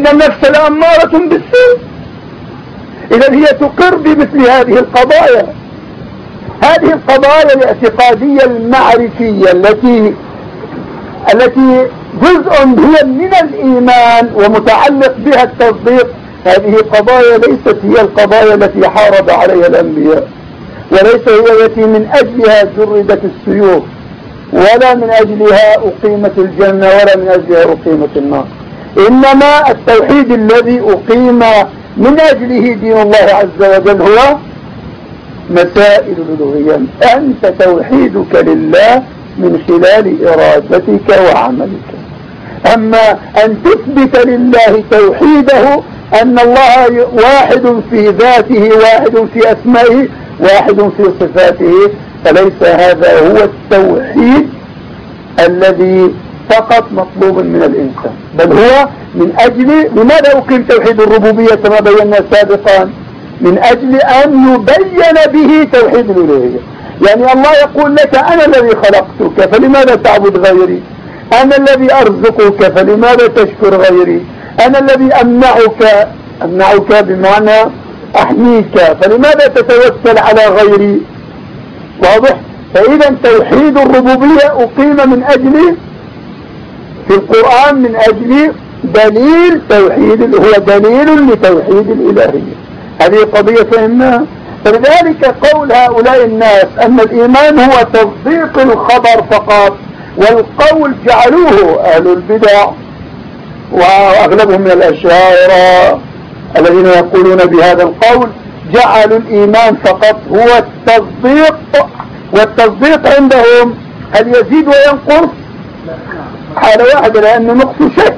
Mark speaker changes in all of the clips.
Speaker 1: إن النفس لأمارة بالسوء إذا هي تقر بمثل هذه القضايا هذه القضايا الاعتقادية المعرفية التي التي جزء هي من الإيمان ومتعلق بها التصديق هذه قضايا ليست هي القضايا التي حارب عليها الأنبياء وليس هي التي من أجلها جردت السيوف ولا من أجلها أقيمت الجنة ولا من أجلها أقيمت النار إنما التوحيد الذي أقيم من أجله دين الله عز وجل هو مسائل الألوهية. أنت توحيدك لله من خلال إرادتك وعملك. أما أن تثبت لله توحيده أن الله واحد في ذاته واحد في أسمائه واحد في صفاته فليس هذا هو التوحيد الذي فقط مطلوب من الإنسان بل هو من أجل لماذا أقيم توحيد الربوبية كما بينا سابقا؟ من أجل أن يبين به توحيد الألوهية يعني الله يقول لك أنا الذي خلقتك فلماذا تعبد غيري؟ أنا الذي أرزقك فلماذا تشكر غيري؟ أنا الذي أمنعك أمنعك بمعنى أحميك فلماذا تتوكل على غيري؟ واضح؟ فإذا توحيد الربوبية أقيم من أجل في القرآن من أجل دليل توحيد هو دليل لتوحيد الإلهية. هذه قضية فهمناها فلذلك قول هؤلاء الناس أن الإيمان هو تصديق الخبر فقط والقول جعلوه أهل البدع وأغلبهم من الأشاعرة الذين يقولون بهذا القول جعلوا الإيمان فقط هو التصديق والتصديق عندهم هل يزيد وينقص؟ حالة واحدة لأنه نقص شيء.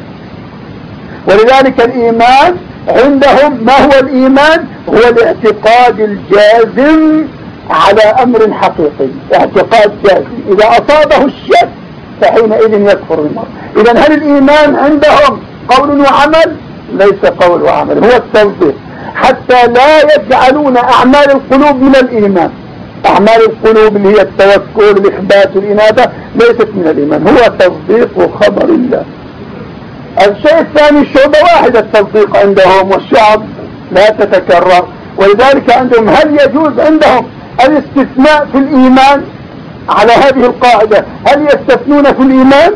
Speaker 1: ولذلك الإيمان عندهم ما هو الإيمان؟ هو الاعتقاد الجازم على أمر حقيقي. اعتقاد جازم. إذا أصابه الشك فحينئذ يكفر المرء. إذا هل الإيمان عندهم قول وعمل؟ ليس قول وعمل هو التصديق حتى لا يجعلون أعمال القلوب من الإيمان. أعمال القلوب اللي هي التوكل الإخبات الإنابة ليست من الإيمان هو تصديق خبر الله. الشيء الثاني الشعبة واحدة التصديق عندهم والشعب لا تتكرر. ولذلك عندهم هل يجوز عندهم الاستثناء في الإيمان؟ على هذه القاعدة هل يستثنون في الإيمان؟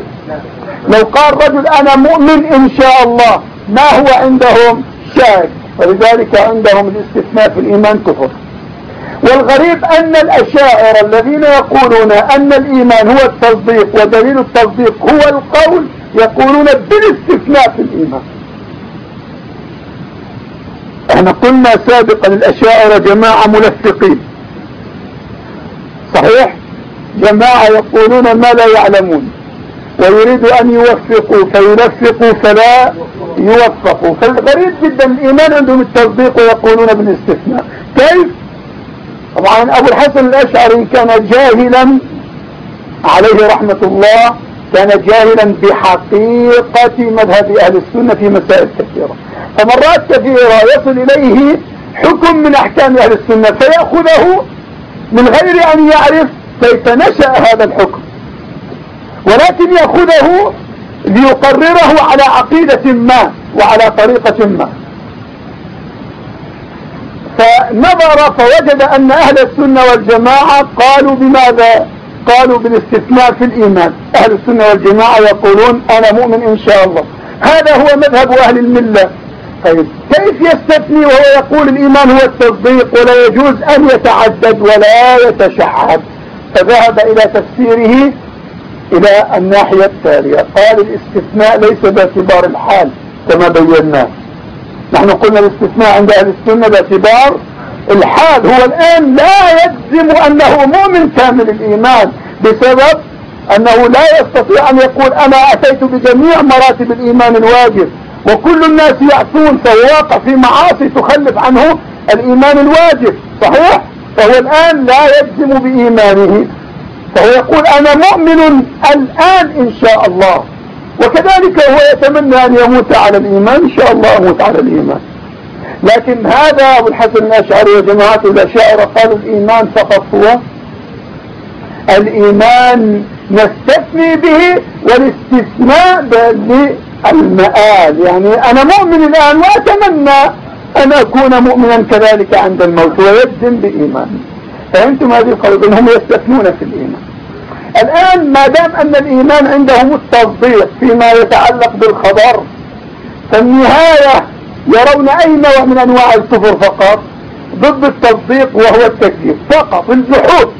Speaker 1: لو قال رجل أنا مؤمن إن شاء الله ما هو عندهم؟ شاك. ولذلك عندهم الاستثناء في الإيمان كفر. والغريب أن الأشاعر الذين يقولون أن الإيمان هو التصديق ودليل التصديق هو القول يقولون بالاستثناء في الإيمان. إحنا قلنا سابقا الأشاعر جماعة ملفقين. صحيح؟ جماعة يقولون ما لا يعلمون. ويريد أن يوفقوا فيلفقوا فلا يوفقوا. فالغريب جدا الإيمان عندهم التصديق ويقولون بالاستثناء. كيف؟ طبعا أبو الحسن الأشعري كان جاهلا عليه رحمة الله كان جاهلا بحقيقة مذهب أهل السنة في مسائل كثيرة. فمرات كثيرة يصل إليه حكم من أحكام أهل السنة فيأخذه من غير أن يعرف كيف نشأ هذا الحكم. ولكن يأخذه ليقرره على عقيدة ما وعلى طريقة ما. فنظر فوجد أن أهل السنة والجماعة قالوا بماذا؟ قالوا بالاستثناء في الإيمان. أهل السنة والجماعة يقولون أنا مؤمن إن شاء الله. هذا هو مذهب أهل الملة. طيب كيف يستثني وهو يقول الإيمان هو التصديق ولا يجوز أن يتعدد ولا يتشعب؟ فذهب إلى تفسيره إلى الناحية التالية. قال الاستثناء ليس باعتبار الحال كما بيناه. نحن قلنا الاستثناء عند أهل السنة باعتبار الحال هو الآن لا يجزم أنه مؤمن كامل الإيمان بسبب أنه لا يستطيع أن يقول أنا أتيت بجميع مراتب الإيمان الواجب وكل الناس يعصون فهو في معاصي تخلف عنه الإيمان الواجب صحيح؟ فهو الآن لا يجزم بإيمانه فهو يقول أنا مؤمن الآن إن شاء الله وكذلك هو يتمنى أن يموت على الإيمان إن شاء الله أموت على الإيمان. لكن هذا أبو الحسن الأشعري وجماعة الأشاعرة قالوا الإيمان فقط هو. الإيمان نستثني به والاستثناء المآل يعني أنا مؤمن الآن وأتمنى أن أكون مؤمنا كذلك عند الموت ويجزم بإيماني فهمتم هذه القضية هم يستثنون في الإيمان. الآن ما دام أن الإيمان عندهم التصديق فيما يتعلق بالخبر فالنهاية يرون أي نوع من أنواع الكفر فقط ضد التصديق وهو التكذيب فقط الجحود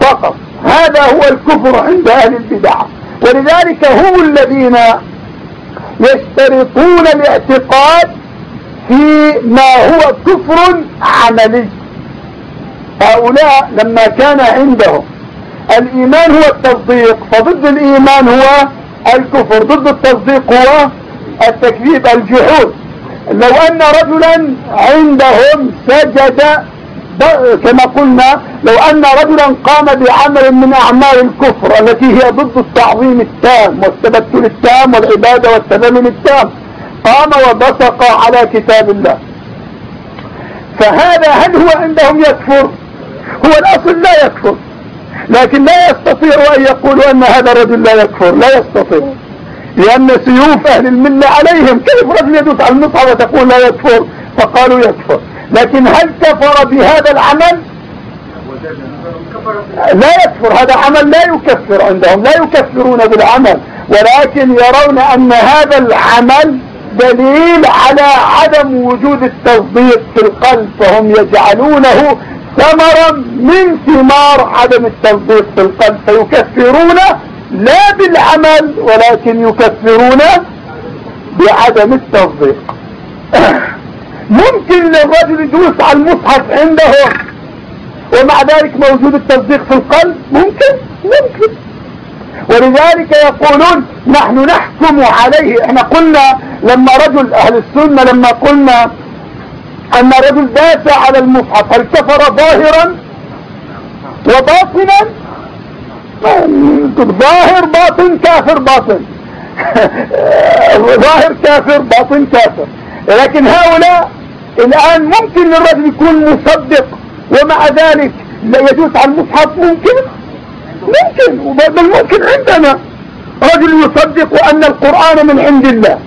Speaker 1: فقط. هذا هو الكفر عند أهل البدع ولذلك هم الذين يشترطون الاعتقاد في ما هو كفر عملي. هؤلاء لما كان عندهم الإيمان هو التصديق فضد الإيمان هو الكفر ضد التصديق هو التكذيب الجحود. لو أن رجلا عندهم سجد كما قلنا لو أن رجلا قام بعمل من أعمال الكفر التي هي ضد التعظيم التام والتبتل التام والعبادة والتذلل التام قام وبصق على كتاب الله. فهذا هل هو عندهم يكفر؟ هو الأصل لا يكفر. لكن لا يستطيع أن يقولوا أن هذا الرجل لا يكفر لا يستطيع. لأن سيوف أهل الملة عليهم كيف رجل يدوس على المصحف وتقول لا يكفر؟ فقالوا يكفر. لكن هل كفر بهذا العمل؟ لا يكفر. هذا عمل لا يكفر عندهم لا يكفرون بالعمل. ولكن يرون أن هذا العمل دليل على عدم وجود التصديق في القلب فهم يجعلونه ثمرا من ثمار عدم التصديق في القلب فيكفرون لا بالعمل ولكن يكفرون بعدم التصديق ممكن للرجل يدوس على المصحف عندهم ومع ذلك موجود التصديق في القلب؟ ممكن ممكن. ولذلك يقولون نحن نحكم عليه. إحنا قلنا لما رجل أهل السنة لما قلنا أن رجل داس على المصحف هل كفر ظاهرا وباطنا؟ ظاهر باطن كافر باطن. ظاهر كافر باطن كافر. لكن هؤلاء الآن ممكن الرجل يكون مصدق ومع ذلك لا يجوز على المصحف. ممكن؟ ممكن. بل ممكن عندنا رجل يصدق أن القرآن من عند الله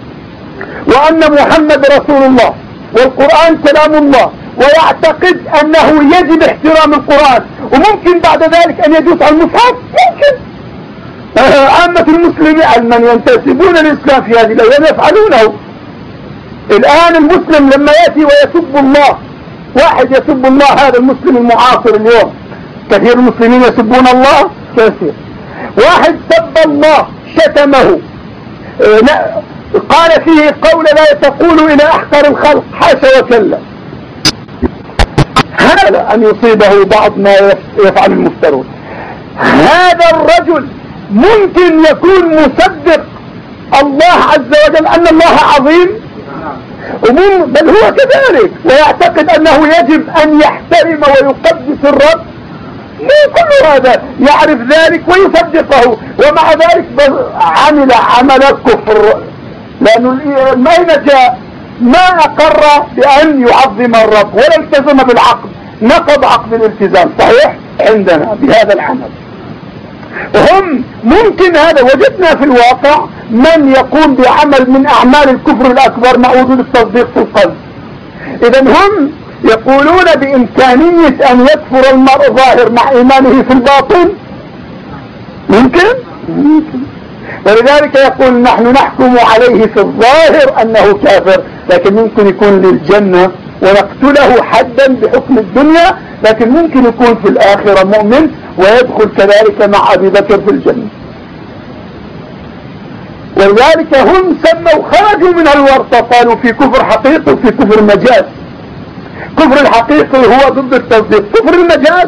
Speaker 1: وأن محمد رسول الله. والقرآن كلام الله ويعتقد أنه يجب احترام القرآن وممكن بعد ذلك أن يجوز على المصحف؟ ممكن. عامة المسلمين من ينتسبون للإسلام في هذه الأيام يفعلونه. الآن المسلم لما يأتي ويسب الله واحد يسب الله هذا المسلم المعاصر اليوم. كثير المسلمين يسبون الله؟ كثير. واحد سب الله شتمه. آه، قال فيه قول لا تقول إلى أحقر الخلق. حاشا وكلا. هذا أن يصيبه بعض ما يفعل المفترون. هذا الرجل ممكن يكون مصدق الله عز وجل أن الله عظيم؟ بل هو كذلك. ويعتقد أنه يجب أن يحترم ويقدس الرب. مو كل هذا. يعرف ذلك ويصدقه. ومع ذلك عمل عمل كفر لأنه جاء ما أقر بأن يعظم الرب ولا التزم بالعقد. نقض عقد الالتزام صحيح؟ عندنا بهذا العمل. هم ممكن هذا وجدنا في الواقع من يقوم بعمل من أعمال الكفر الأكبر مع وجود التصديق في القلب. إذا هم يقولون بإمكانية أن يكفر المرء ظاهر مع إيمانه في الباطن. ممكن؟ ممكن. ولذلك يقول نحن نحكم عليه في الظاهر أنه كافر لكن ممكن يكون للجنة ونقتله حدا بحكم الدنيا لكن ممكن يكون في الآخرة مؤمن ويدخل كذلك مع أبي بكر في الجنة. ولذلك هم سموا خرجوا من الورطة قالوا في كفر حقيقي وفي كفر مجاز. كفر الحقيقي هو ضد التصديق كفر المجاز.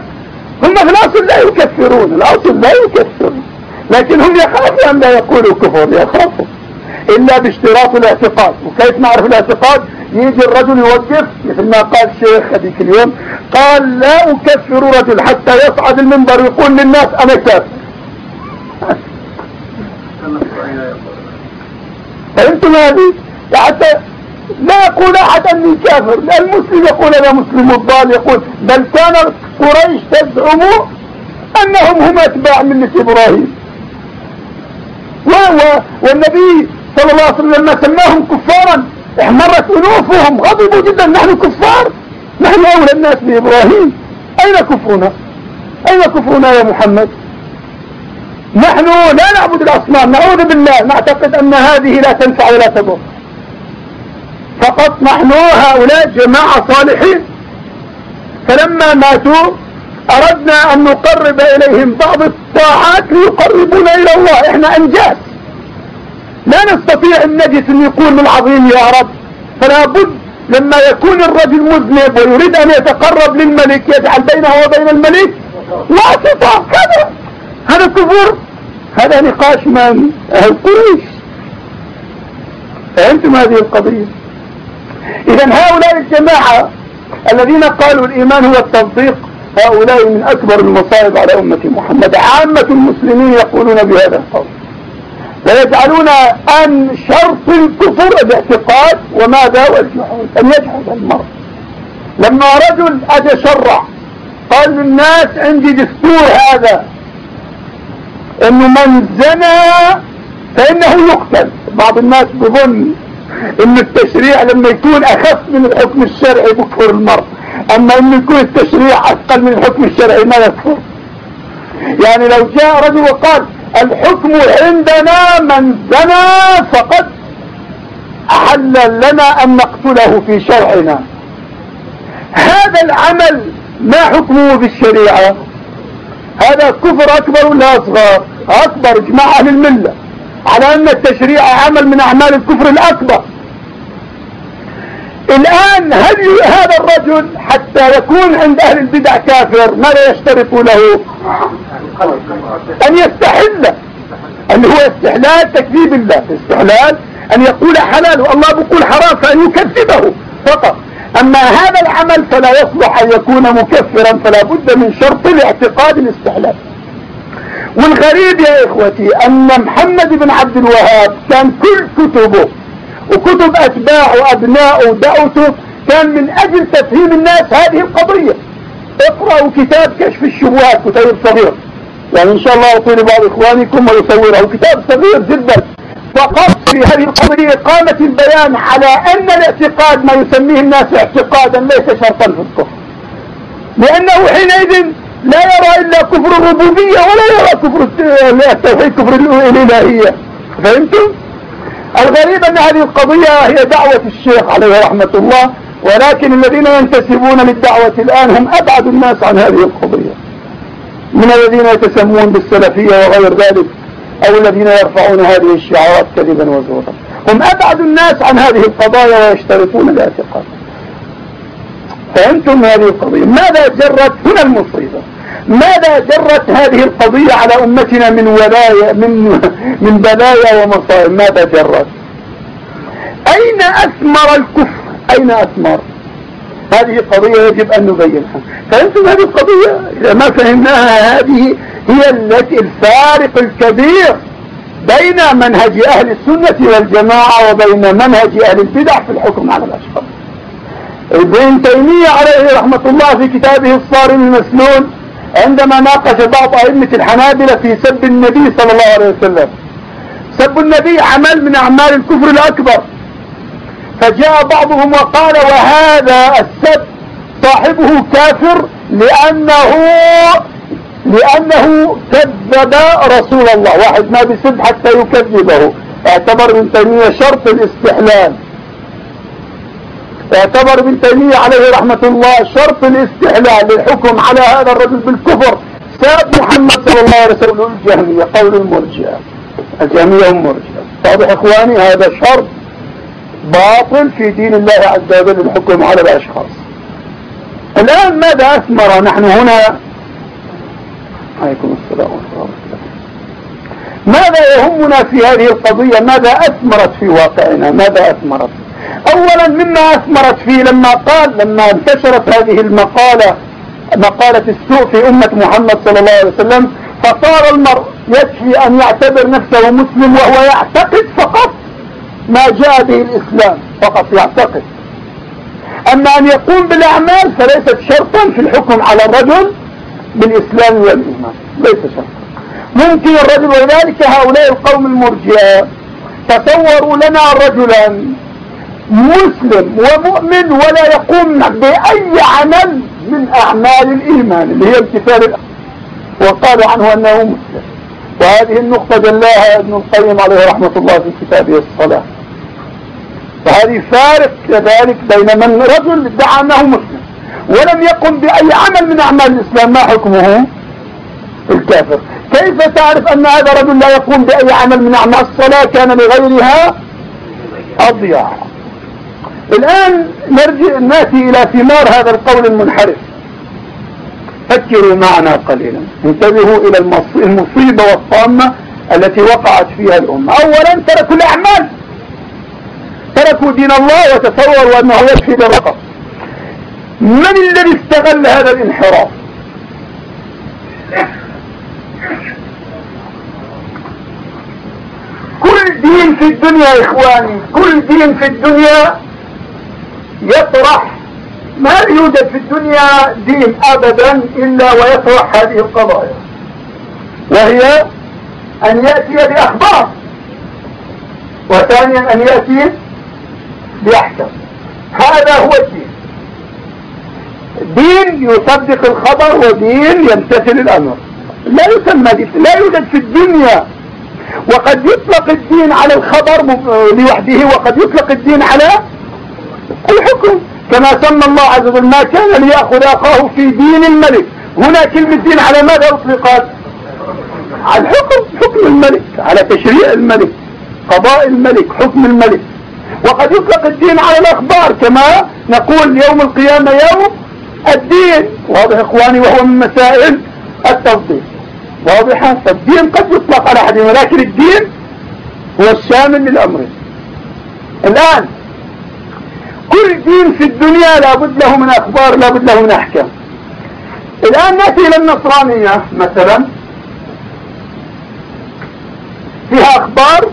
Speaker 1: هم في الأصل لا يكفرون الأصل لا يكفرون. لكن هم يخافوا أن لا يقولوا كفر يخافوا إلا باشتراط الاعتقاد. وكيف نعرف الاعتقاد؟ يجي الرجل يوقف مثل ما قال الشيخ هذيك اليوم قال لا أكفر رجل حتى يصعد المنبر ويقول للناس أنا كافر. فهمتم هذه؟ حتى لا يقول أحد أني كافر. لا المسلم يقول أنا مسلم الضال يقول. بل كان قريش تزعم أنهم هم أتباع ملة إبراهيم. والنبي صلى الله عليه وسلم لما سماهم كفارا احمرت أنوفهم غضبوا جدا. نحن كفار نحن أولى الناس بإبراهيم. أين كفرنا؟ أين كفرنا يا محمد؟ نحن لا نعبد الأصنام نعوذ بالله. نعتقد أن هذه لا تنفع ولا تضر. فقط نحن هؤلاء جماعة صالحين. فلما ماتوا أردنا أن نقرب إليهم بعض الطاعات ليقربونا إلى الله. إحنا أنجاز. لا نستطيع أن نجد أن يقول للعظيم يا رب. فلا بد لما يكون الرجل مذنب ويريد أن يتقرب للملك يجعل بينه وبين الملك واسطة. كذا هذا كفر. هذا نقاش من أهل قريش. فهمتم هذه القضية؟ إذا هؤلاء الجماعة الذين قالوا الإيمان هو التصديق هؤلاء من أكبر المصائب على أمة محمد. عامة المسلمين يقولون بهذا القول. ويجعلون أن شرط الكفر الاعتقاد وماذا والجحود أن يجحد المرء. لما رجل أجى شرع قال للناس عندي دستور هذا. انه من زنى فإنه يقتل. بعض الناس بظن إن التشريع لما يكون أخف من الحكم الشرعي بكفر المرء. أما أن يكون التشريع اثقل من الحكم الشرعي ما يكفر. يعني لو جاء رجل وقال الحكم عندنا من زنى فقد أحل لنا أن نقتله في شرعنا. هذا العمل ما حكمه في الشريعة؟ هذا كفر أكبر ولا أصغر؟ أكبر إجماع أهل الملة على أن التشريع عمل من أعمال الكفر الأكبر. الآن هل هذا الرجل حتى يكون عند أهل البدع كافر ماذا يشترط له؟ أن يستحل اللي هو استحلال تكذيب الله استحلال أن يقول حلال والله بيقول حرام فأن يكذبه فقط. أما هذا العمل فلا يصلح أن يكون مكفرا فلا بد من شرط الاعتقاد الاستحلال. والغريب يا إخوتي أن محمد بن عبد الوهاب كان كل كتبه وكتب اتباعه وابنائه ودعوته كان من أجل تفهيم الناس هذه القضية. اقرأوا كتاب كشف الشبهات كتاب صغير. يعني إن شاء الله اعطي لبعض إخوانكم ويصوره كتاب صغير جدا. فقط في هذه القضية قامت البيان على أن الاعتقاد ما يسميه الناس اعتقادا ليس شرطا في الكفر. لأنه حينئذ لا يرى إلا كفر الربوبية ولا يرى كفر التوحيد كفر الإلهية. فهمتم؟ الغريب أن هذه القضية هي دعوة الشيخ عليه رحمة الله ولكن الذين ينتسبون للدعوة الآن هم أبعد الناس عن هذه القضية. من الذين يتسمون بالسلفية وغير ذلك أو الذين يرفعون هذه الشعارات كذبا وزورا. هم أبعد الناس عن هذه القضايا ويشترطون الاعتقاد. فهمتم هذه القضية؟ ماذا جرت هنا المصيبة؟ ماذا جرت هذه القضية على أمتنا من ولايا من من بلايا ومصائب؟ ماذا جرت؟ أين أثمر الكفر؟ أين أثمر؟ هذه قضية يجب أن نبينها. فأنتم هذه القضية؟ إذا ما فهمناها هذه هي التي الفارق الكبير بين منهج أهل السنة والجماعة وبين منهج أهل البدع في الحكم على الأشخاص. ابن تيمية عليه رحمة الله في كتابه الصارم المسنون عندما ناقش بعض أئمة الحنابلة في سب النبي صلى الله عليه وسلم. سب النبي عمل من أعمال الكفر الأكبر. فجاء بعضهم وقال وهذا السب صاحبه كافر لأنه لأنه كذب رسول الله. واحد ما بيسب حتى يكذبه. اعتبر ابن تيمية شرط الاستحلال. اعتبر ابن تيمية عليه رحمة الله شرط الاستحلال للحكم على هذا الرجل بالكفر. ساب محمد صلى الله عليه وسلم الجهمية قول المرجئة الجهمية هم مرجئة واضح إخواني هذا شرط باطل في دين الله عز وجل الحكم على الأشخاص. الآن ماذا أثمر؟ نحن هنا. عليكم السلام ورحمة الله ماذا يهمنا في هذه القضية؟ ماذا أثمرت في واقعنا؟ ماذا أثمرت؟ اولا مما أثمرت فيه لما قال لما انتشرت هذه المقالة مقالة السوء في أمة محمد صلى الله عليه وسلم فصار المرء يكفي أن يعتبر نفسه مسلم وهو يعتقد فقط ما جاء به الإسلام فقط يعتقد. أما أن يقوم بالأعمال فليست شرطا في الحكم على الرجل بالإسلام والإيمان ليس شرطا. ممكن الرجل ولذلك هؤلاء القوم المرجئة تصوروا لنا رجلا مسلم ومؤمن ولا يقوم بأي عمل من أعمال الإيمان اللي هي امتثال وقال عنه أنه مسلم. وهذه النقطة دلاها ابن القيم عليه رحمة الله في كتابه الصلاة. فهذه فارق كذلك بين من رجل ادعى أنه مسلم ولم يقم بأي عمل من أعمال الإسلام ما حكمه؟ الكافر. كيف تعرف أن هذا رجل لا يقوم بأي عمل من أعمال الصلاة؟ كان لغيرها أضيع. الآن نرجع نأتي إلى ثمار هذا القول المنحرف. فكروا معنا قليلا. انتبهوا إلى المصيبة والطامة التي وقعت فيها الأمة. أولا تركوا الأعمال. تركوا دين الله وتصوروا أنه يكفي بالرقم من الذي استغل هذا الانحراف؟ كل دين في الدنيا يا إخواني كل دين في الدنيا يطرح ما يوجد في الدنيا دين أبدا إلا ويطرح هذه القضايا. وهي أن يأتي بأخبار وثانيا أن يأتي بأحكام. هذا هو الدين. دين يصدق الخبر ودين يمتثل الأمر. لا يسمى دين لا يوجد في الدنيا. وقد يطلق الدين على الخبر لوحده وقد يطلق الدين على الحكم. كما سمى الله عز وجل ما كان ليأخذ أخاه في دين الملك. هنا كلمة دين على ماذا أطلقت؟ على الحكم حكم الملك على تشريع الملك قضاء الملك حكم الملك. وقد يطلق الدين على الأخبار كما نقول يوم القيامة يوم الدين. واضح إخواني وهو من مسائل التفضيل واضحة فالدين قد يطلق على أحد ولكن الدين هو الشامل للأمر. الآن كل دين في الدنيا لابد له من أخبار لابد له من أحكام. الآن نأتي إلى النصرانية مثلا. فيها أخبار؟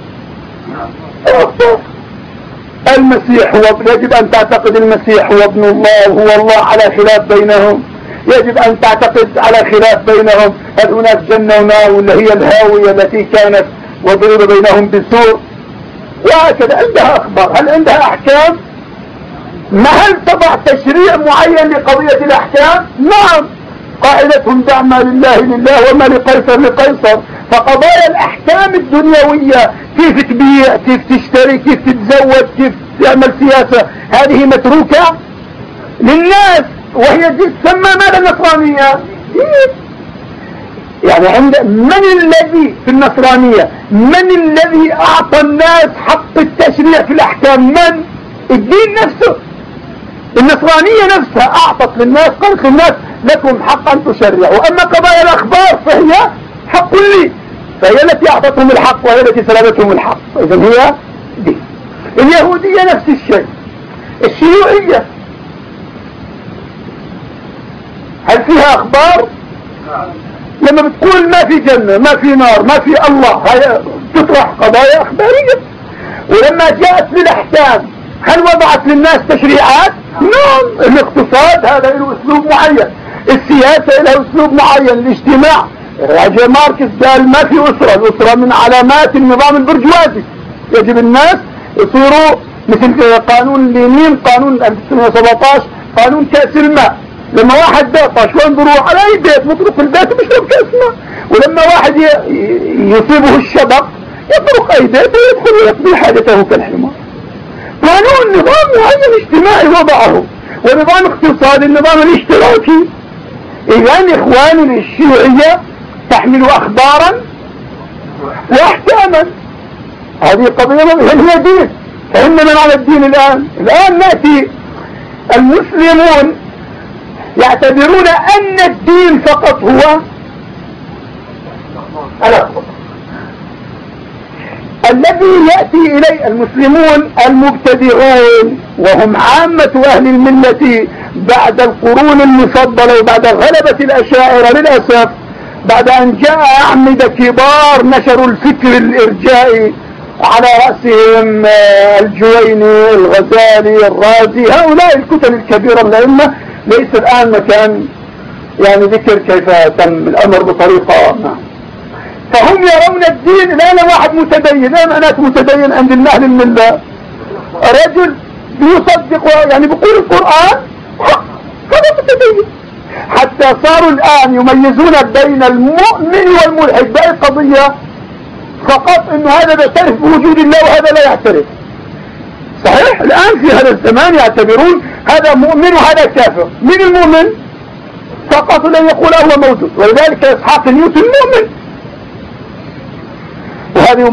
Speaker 1: المسيح هو يجب أن تعتقد المسيح هو ابن الله وهو الله على خلاف بينهم. يجب أن تعتقد على خلاف بينهم. هل هناك جنة ونار ولا هي الهاوية التي كانت وضرب بينهم بسور وهكذا عندها أخبار. هل عندها أحكام؟ ما هل تضع تشريع معين لقضية الأحكام؟ نعم. قاعدتهم دعما لله لله وما لقيصر لقيصر. فقضايا الأحكام الدنيوية كيف تبيع كيف تشتري كيف تتزوج كيف تعمل سياسة هذه متروكة؟ للناس. وهي تسمى ماذا النصرانية؟ يعني عند من الذي في النصرانية؟ من الذي أعطى الناس حق التشريع في الأحكام؟ من؟ الدين نفسه. النصرانية نفسها أعطت للناس قالت للناس لكم حق أن تشرعوا. أما قضايا الأخبار فهي حق لي. فهي التي أعطتهم الحق وهي التي سلبتهم الحق. إذا هي دي اليهودية نفس الشيء. الشيوعية. هل فيها أخبار؟ لما بتقول ما في جنة ما في نار ما في الله هي تطرح قضايا أخبارية. ولما جاءت للأحكام هل وضعت للناس تشريعات؟ نعم الاقتصاد هذا له أسلوب معين. السياسة له أسلوب معين. الاجتماع. راجع ماركس قال ما في أسرة. الأسرة من علامات النظام البرجوازي. يجب الناس يصيروا مثل قانون لينين قانون 1917 قانون كأس الماء. لما واحد بيطش وين بروح على اي بيت بطرق في البيت وبيشرب كأس ماء. ولما واحد يصيبه الشبق يطرق اي بيت ويدخل ويقضي حاجته كالحمار قانون نظام معين اجتماعي وضعه ونظام اقتصادي النظام الاشتراكي. اذا إخواني الشيوعية تحمل اخبارا واحكاما. هذه قضية هل هي دين. فإن من على الدين الآن؟ الآن نأتي المسلمون يعتبرون أن الدين فقط هو الأخبار. الذي يأتي إليه المسلمون المبتدعون وهم عامة أهل الملة بعد القرون المفضلة وبعد غلبة الأشاعرة للأسف بعد أن جاء أعمدة كبار نشروا الفكر الإرجائي على رأسهم الجويني الغزالي الرازي هؤلاء الكتب الكبيرة الأئمة. ليس الآن مكان يعني ذكر كيف تم الأمر بطريقة نعم فهم يرون الدين الان واحد متدين. إيه معناته متدين عند الله لله. رجل بيصدق يعني بيقول القرآن هذا متدين. حتى صاروا الآن يميزون بين المؤمن والملحد. بأي قضية فقط إنه هذا يعترف بوجود الله وهذا لا يعترف. صحيح؟ الآن في هذا الزمان يعتبرون هذا مؤمن وهذا كافر. من المؤمن؟ فقط لن يقول هو موجود. ولذلك إسحاق نيوتن مؤمن. وهذه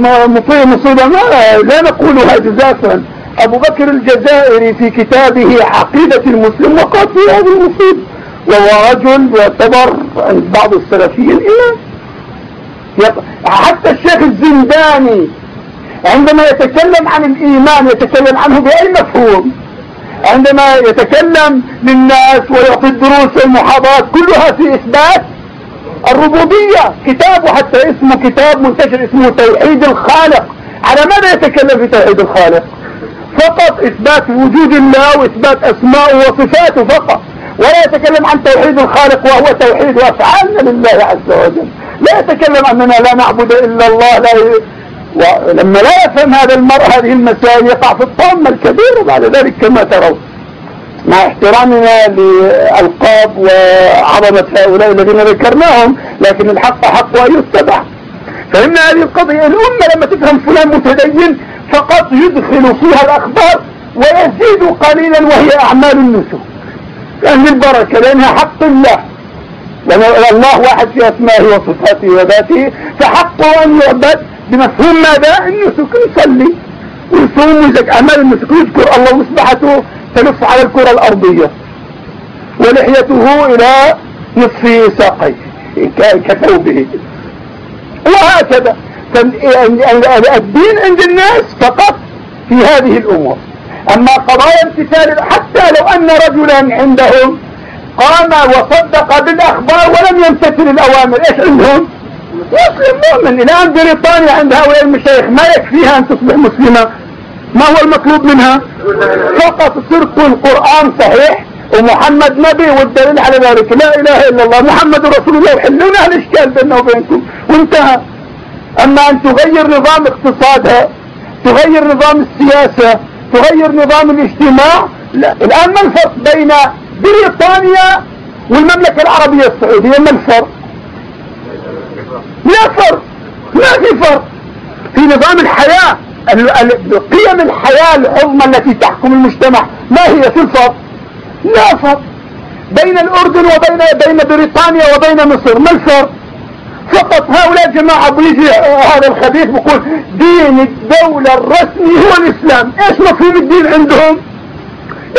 Speaker 1: مصيبة ما لا نقولها جزافا أبو بكر الجزائري في كتابه عقيدة المسلم وقال في هذه المصيبة. وهو رجل يعتبر عند بعض السلفيين إمام حتى الشيخ الزنداني عندما يتكلم عن الإيمان يتكلم عنه بأي مفهوم. عندما يتكلم للناس ويعطي الدروس والمحاضرات كلها في إثبات الربوبية كتابه حتى اسمه كتاب منتشر اسمه توحيد الخالق. على ماذا يتكلم في توحيد الخالق؟ فقط إثبات وجود الله وإثبات أسماءه وصفاته فقط. ولا يتكلم عن توحيد الخالق وهو توحيد أفعالنا لله عز وجل. لا يتكلم أننا لا نعبد إلا الله لا ي... ولما لا يفهم هذا المرء هذه المسائل يقع في الطامة الكبيرة بعد ذلك كما ترون. مع احترامنا لألقاب وعظمة هؤلاء الذين ذكرناهم لكن الحق حق ويتبع فإن هذه القضية الأمة لما تفهم فلان متدين فقط يدخل فيها الأخبار ويزيد قليلا وهي أعمال النسوك لأن البركة لأنها حق الله. لأن الله واحد في أسمائه وصفاته وذاته فحقه أن يعبد بمفهوم ماذا؟ النسك نصلي ويصوم ويزكى أعمال النسك يذكر الله مصبحته؟ تلف على الكرة الأرضية ولحيته إلى نصف ساقيه كثوبه وهكذا. الدين عند الناس فقط في هذه الأمور. أما قضايا امتثال حتى لو أن رجلا عندهم قام وصدق بالأخبار ولم يمتثل الأوامر إيش عندهم؟ مسلم مؤمن. الآن بريطانيا عند هؤلاء المشايخ ما يكفيها أن تصبح مسلمة. ما هو المطلوب منها؟ فقط صرت القرآن صحيح ومحمد نبي والدليل على ذلك. لا إله إلا الله محمد رسول الله. وحلونا الإشكال بيننا وبينكم. وانتهى. أما أن تغير نظام اقتصادها تغير نظام السياسة تغير نظام الاجتماع لا. الآن ما الفرق بين بريطانيا والمملكة العربية السعودية؟ ما الفرق؟ لا فرق. ما في فرق. في نظام الحياة. قيم الحياة العظمى التي تحكم المجتمع. ما هي في الفرق؟ لا بين الأردن وبين بين بريطانيا وبين مصر. ما الفرق؟ فقط هؤلاء جماعة بيجي هذا الخبيث بيقول دين الدولة الرسمي هو الإسلام. إيش مفهوم الدين عندهم؟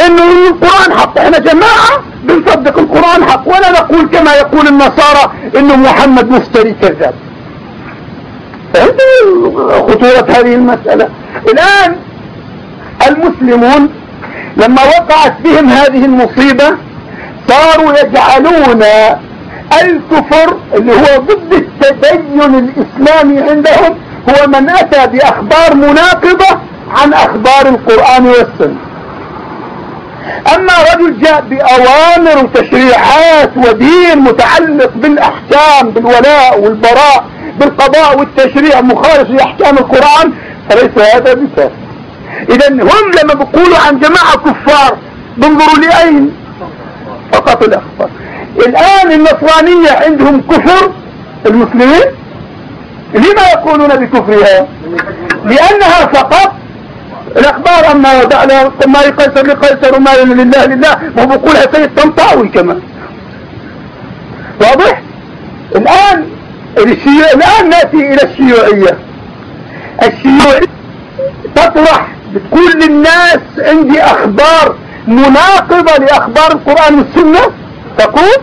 Speaker 1: إنه القرآن حق. إحنا جماعة بنصدق القرآن حق. ولا نقول كما يقول النصارى إنه محمد مفتري كذاب. خطورة هذه المسألة. الآن المسلمون لما وقعت بهم هذه المصيبة صاروا يجعلون الكفر اللي هو ضد التدين الإسلامي عندهم هو من أتى بأخبار مناقضة عن أخبار القرآن والسنة. أما رجل جاء بأوامر وتشريعات ودين متعلق بالأحكام بالولاء والبراء بالقضاء والتشريع مخالف لأحكام القرآن فليس هذا بكافر إذا هم لما بيقولوا عن جماعة كفار بنظروا لأين؟ فقط الأخبار. الآن النصرانية عندهم كفر المسلمين لما يقولون بكفرها؟ لأنها فقط الأخبار. أما ما يقيسر لقيسر وما لله لله. ما بقولها سيد طنطاوي كمان. واضح؟ الآن الشيوع الآن نأتي إلى الشيوعية. الشيوعية تطرح بتقول للناس عندي أخبار مناقضة لأخبار القرآن والسنة تقول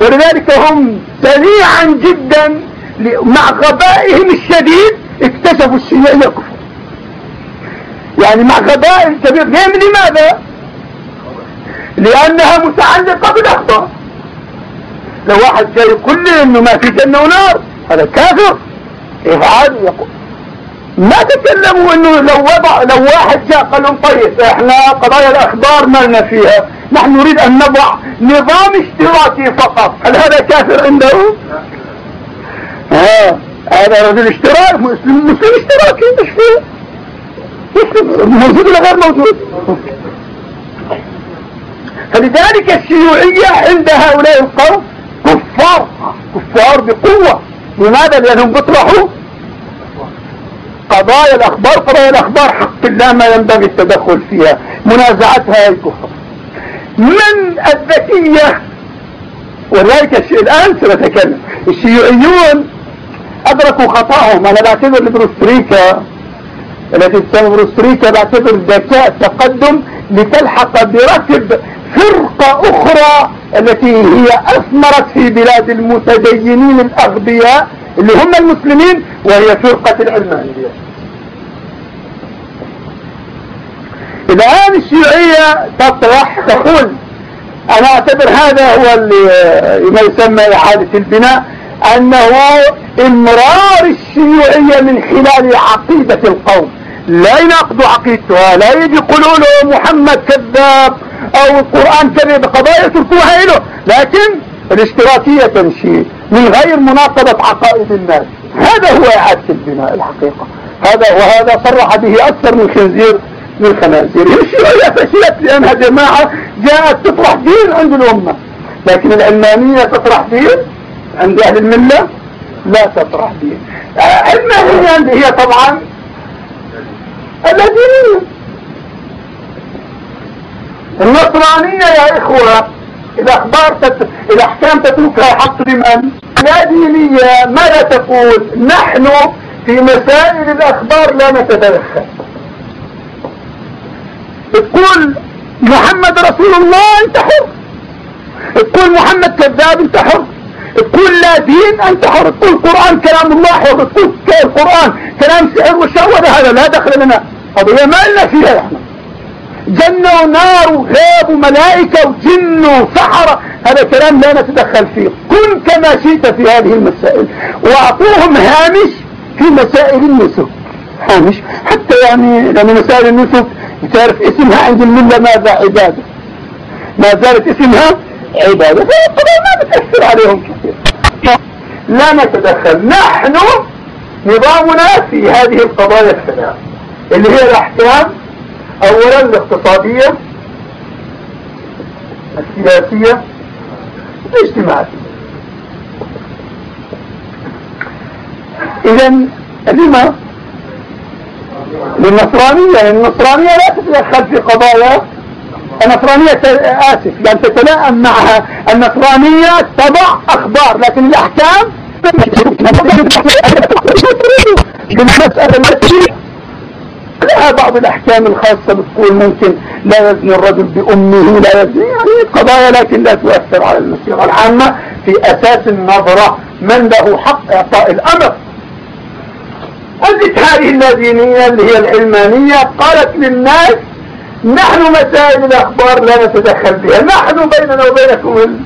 Speaker 1: ولذلك هم سريعا جدا مع غبائهم الشديد اكتشفوا الشيوعية كفر. يعني مع غباء كبير لماذا؟ لأنها متعلقة بالاخطاء لو واحد يقول لي انه ما في جنة ونار هذا كافر. افعال يقول. ما تكلموا انه لو وضع لو واحد جاء قال لهم طيب إحنا قضايا الأخبار ما لنا فيها نحن نريد أن نضع نظام اشتراكي فقط. هل هذا كافر عنده؟ ها هذا رجل اشتراك مسلم مسلم اشتراكي مش فيه موجود ولا غير موجود؟ فلذلك الشيوعية عند هؤلاء القوم كفار كفار بقوة. لماذا؟ لأنهم بيطرحوا قضايا الأخبار قضايا الأخبار حق الله ما ينبغي التدخل فيها. منازعتها الكفر. من الذكية؟ ولذلك الشيء الآن سنتكلم الشيوعيون أدركوا خطأهم أنا بعتبر البيريسترويكا التي تسمى بيريسترويكا بعتبر ذكاء تقدم لتلحق بركب فرقة أخرى التي هي أثمرت في بلاد المتدينين الأغبياء اللي هم المسلمين وهي فرقة العلمانية الآن الشيوعية تطرح تقول أنا أعتبر هذا هو ما يسمى إعادة البناء أنه إمرار الشيوعية من خلال عقيدة القوم. لا يناقضوا عقيدتها لا يجي يقولوا له محمد كذاب أو القرآن كذب قضايا يتركوها له لكن الاشتراكية تمشي من غير مناقضة عقائد الناس. هذا هو إعادة البناء الحقيقة. هذا وهذا صرح به أكثر من خنزير من خنازير. الشيوعية فشلت لأنها جماعة جاءت تطرح دين عند الأمة. لكن العلمانية تطرح دين عند أهل الملة؟ لا تطرح دين. علمانية هي طبعا الذين النصرانية يا إخوة الأخبار تت... الأحكام تتركها حق لمن لا دينية ماذا تقول؟ نحن في مسائل الأخبار لا نتدخل. تقول محمد رسول الله أنت حر. تقول محمد كذاب أنت حر. لا دين انت حر تقول القرآن كلام الله حر تقول القرآن. كلام سحر وشر هذا لا دخل لنا. قضية ما لنا فيها إحنا جنة ونار وغاب وملائكة وجن وسحرة هذا كلام لا نتدخل فيه. كن كما شئت في هذه المسائل. وأعطوهم هامش في مسائل النسك. هامش. حتى يعني لأن مسائل النسك تعرف اسمها عند الملة ماذا عبادة؟ ما زالت اسمها عبادة فالقضاء ما بتأثر عليهم كثير. لا نتدخل. نحن نظامنا في هذه القضايا الثلاث اللي هي الأحكام أولا الاقتصادية السياسية الاجتماعية. إذا لما؟ للنصرانية النصرانية لا تتدخل في قضايا النصرانية آسف يعني تتلائم معها النصرانية تضع أخبار لكن الأحكام بالمسألة التي لها بعض الأحكام الخاصة بتقول ممكن لا يزني الرجل بأمه لا يزني يعني قضايا لكن لا تؤثر على المسيرة العامة في أساس النظرة من له حق إعطاء الأمر. قلت هذه اللادينية اللي هي العلمانية قالت للناس نحن مسائل الأخبار لا نتدخل بها نحن بيننا وبينكم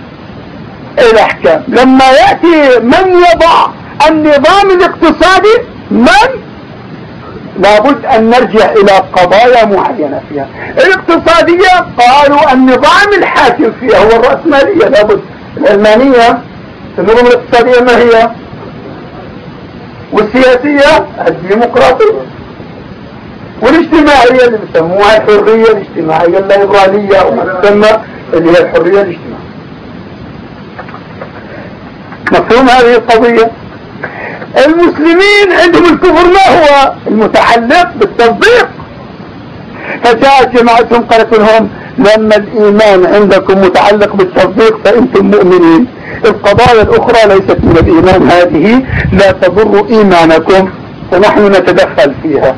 Speaker 1: الأحكام. لما يأتي من يضع النظام الاقتصادي من؟ لابد أن نرجع إلى قضايا معينة فيها. الاقتصادية قالوا النظام الحاكم فيها هو الرأسمالية لابد. العلمانية النظام الاقتصادية ما هي؟ والسياسية الديمقراطية. والاجتماعية اللي بيسموها الحرية الاجتماعية الليبرالية أو ما تسمى اللي هي الحرية الاجتماعية. مفهوم هذه القضية؟ المسلمين عندهم الكفر ما هو؟ المتعلق بالتصديق. فجاءت جماعتهم قالت لهم لما الإيمان عندكم متعلق بالتصديق فأنتم مؤمنين. القضايا الأخرى ليست من الإيمان هذه. لا تضر إيمانكم. ونحن نتدخل فيها.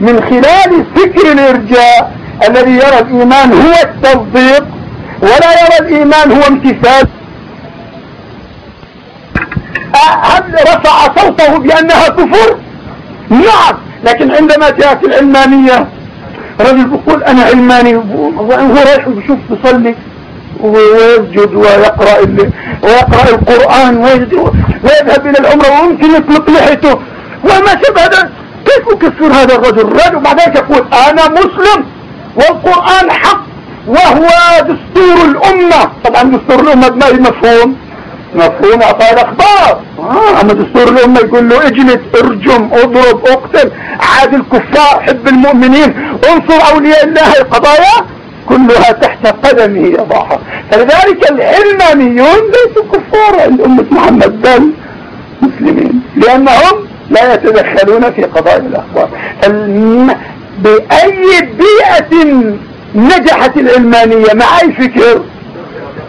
Speaker 1: من خلال فكر الإرجاء الذي يرى الإيمان هو التصديق ولا يرى الإيمان هو امتثال. هل رفع صوته بأنها كفر؟ نعم لكن عندما جاءت العلمانية رجل بيقول أنا علماني وهو رايح بيشوف بيصلي ويسجد ويقرأ ويقرأ القرآن ويذهب إلى العمرة ويمكن يطلق لحيته. وما شبه هذا كيف يكفر هذا الرجل؟ الرجل بعدين يقول أنا مسلم والقرآن حق وهو دستور الأمة. طبعا دستور الأمة ما مفهوم. مفهوم اعطاء الأخبار. آه أما دستور الأمة يقول له اجلد ارجم اضرب اقتل. عاد الكفار حب المؤمنين انصر أولياء الله القضايا كلها تحت قدمه يضعها فلذلك العلمانيون ليسوا كفار عند أمة محمد بل مسلمين. لأنهم لا يتدخلون في قضايا الأخبار. بأي بيئة نجحت العلمانية مع اي فكر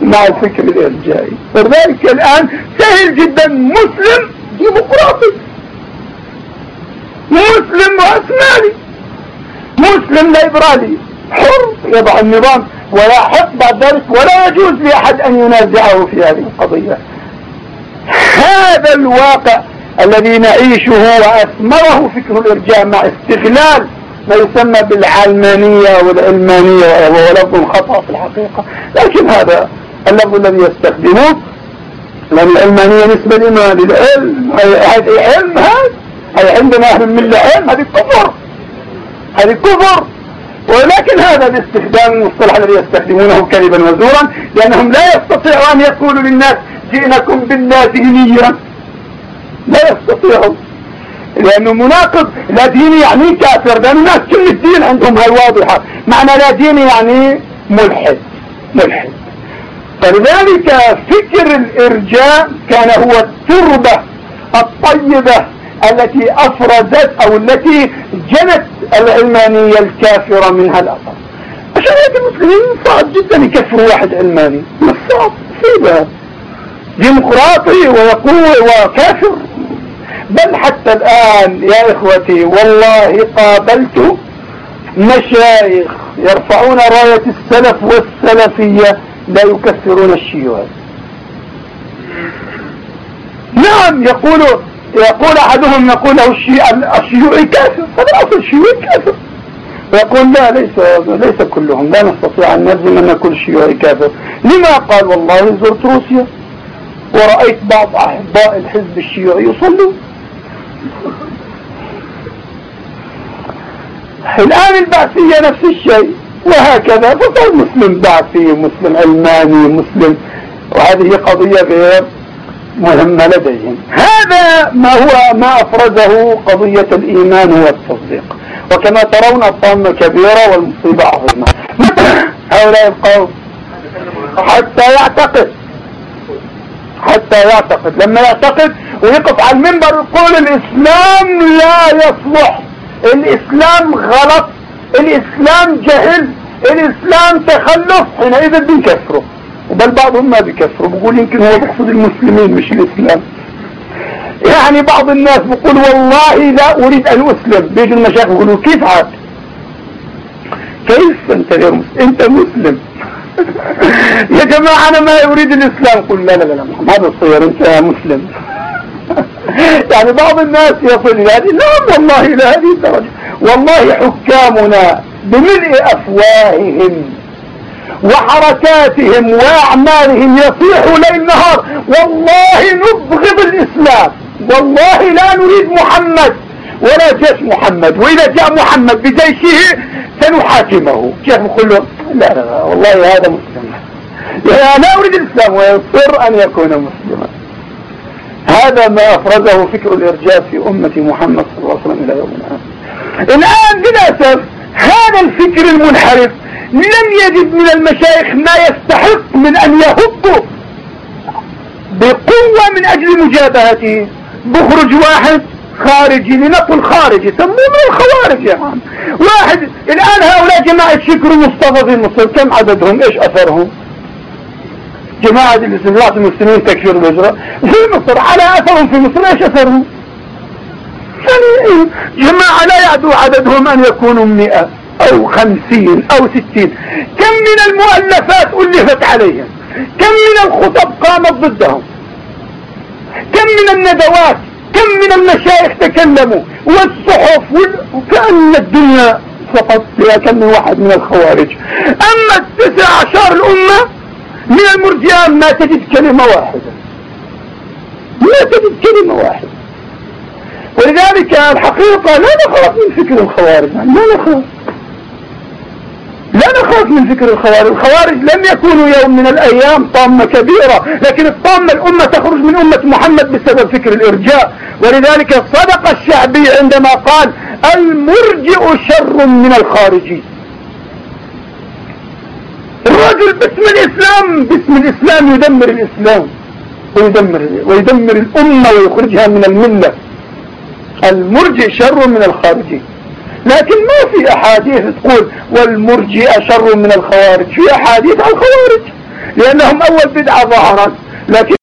Speaker 1: مع الفكر الإرجائي. فذلك الآن سهل جدا. مسلم ديمقراطي. مسلم واسماني مسلم ليبرالي. حر يضع النظام. ولا حق بعد ذلك ولا يجوز لأحد أن ينازعه في هذه القضية. هذا الواقع الذي نعيشه وأثمره فكر الإرجاء مع استغلال ما يسمى بالعلمانية والعلمانية وهو لفظ خطأ في الحقيقة. لكن هذا اللفظ الذي يستخدمه. لأن العلمانية نسبة لما للعلم. هذا علم هذا عندنا أهل الملة علم. هذه كفر. هذه كفر. ولكن هذا الاستخدام المصطلح الذي يستخدمونه كذبا وزورا لأنهم لا يستطيعوا أن يقولوا للناس جئناكم بالله دينيا لا يستطيعوا لأنه مناقض. لا ديني يعني كافر. لأن الناس كل الدين عندهم هاي واضحة. معنى لا ديني يعني ملحد. ملحد. فلذلك فكر الإرجاء كان هو التربة الطيبة التي أفرزت أو التي جنت العلمانية الكافرة منها الأثر عشان هيك المسلمين صعب جدا يكفروا واحد علماني. صعب. مصيبة. ديمقراطي ويقول وكافر. بل حتى الآن يا إخوتي والله قابلت مشايخ يرفعون راية السلف والسلفية لا يكفرون الشيوعي نعم يقول يقول أحدهم يقول له الشيوعي كافر. فالاصل الشيوعي كافر. ويقول لا ليس ليس كلهم لا نستطيع أن نجزم أن كل شيوعي كافر. لما قال والله زرت روسيا ورأيت بعض أحباء الحزب الشيوعي يصلون. الآن البعثية نفس الشيء. وهكذا. فصار مسلم بعثي مسلم علماني مسلم. وهذه قضية غير مهمة لديهم. هذا ما هو ما أفرزه قضية الإيمان والتصديق. وكما ترون الطامة كبيرة والمصيبة عظيمة. هؤلاء القوم حتى يعتقد حتى يعتقد. لما يعتقد ويقف على المنبر يقول الإسلام لا يصلح الإسلام غلط الإسلام جهل الإسلام تخلف. حينئذ بنكسره بل بعضهم ما بيكفروا بيقول يمكن هو بيقصد المسلمين مش الإسلام. يعني بعض الناس بيقول والله لا أريد أن أسلم. بيجي المشايخ يقولوا كيف عاد؟ كيف أنت غير مسلم أنت مسلم. يا جماعة أنا ما أريد الإسلام. قل لا لا لا هذا الصير أنت مسلم. يعني بعض الناس يصل إلى هذه نعم والله إلى هذه الدرجة والله حكامنا بملء أفواههم وحركاتهم وأعمالهم يصيح ليل نهار. والله نبغض الإسلام. والله لا نريد محمد ولا جيش محمد. وإذا جاء محمد بجيشه سنحاكمه. كيف نقول له لا لا والله هذا مسلم لا, لا أريد الإسلام. ويصر أن يكون مسلما هذا ما افرزه فكر الإرجاء في أمة محمد صلى الله عليه وسلم إلى يومنا الآن. للأسف هذا الفكر المنحرف لم يجد من المشايخ ما يستحق من أن يهب بقوة من أجل مجابهته. بخرج واحد خارجي لنقل خارجي سموه من الخوارج يا عم. واحد الآن هؤلاء جماعة شكر مصطفى في مصر كم عددهم؟ إيش أثرهم؟ جماعة الاستمرار المسلمين تكفير الهجرة في مصر على أثرهم في مصر إيش أثرهم؟ يعني جماعة لا يعدو عددهم أن يكونوا مئة أو خمسين أو ستين. كم من المؤلفات ألفت عليهم؟ كم من الخطب قامت ضدهم؟ كم من الندوات؟ كم من المشايخ تكلموا؟ والصحف وكأن الدنيا فقط فيها كم من واحد من الخوارج. أما التسع عشر الأمة من المرجئان ما تجد كلمة واحدة. ما تجد كلمة واحدة. ولذلك الحقيقة لا نخاف من فكر الخوارج. لا نخاف. لا نخاف من فكر الخوارج. الخوارج لم يكونوا يوم من الأيام طامة كبيرة لكن الطامة الأمة تخرج من أمة محمد بسبب فكر الإرجاء. ولذلك صدق الشعبي عندما قال المرجئ شر من الخارجي الرجل باسم الإسلام باسم الإسلام يدمر الإسلام ويدمر, ويدمر الأمة ويخرجها من الملة. المرجئ شر من الخارجي لكن ما في أحاديث تقول والمرجئة شر من الخوارج في أحاديث عن الخوارج لأنهم أول بدعة ظهرت. لكن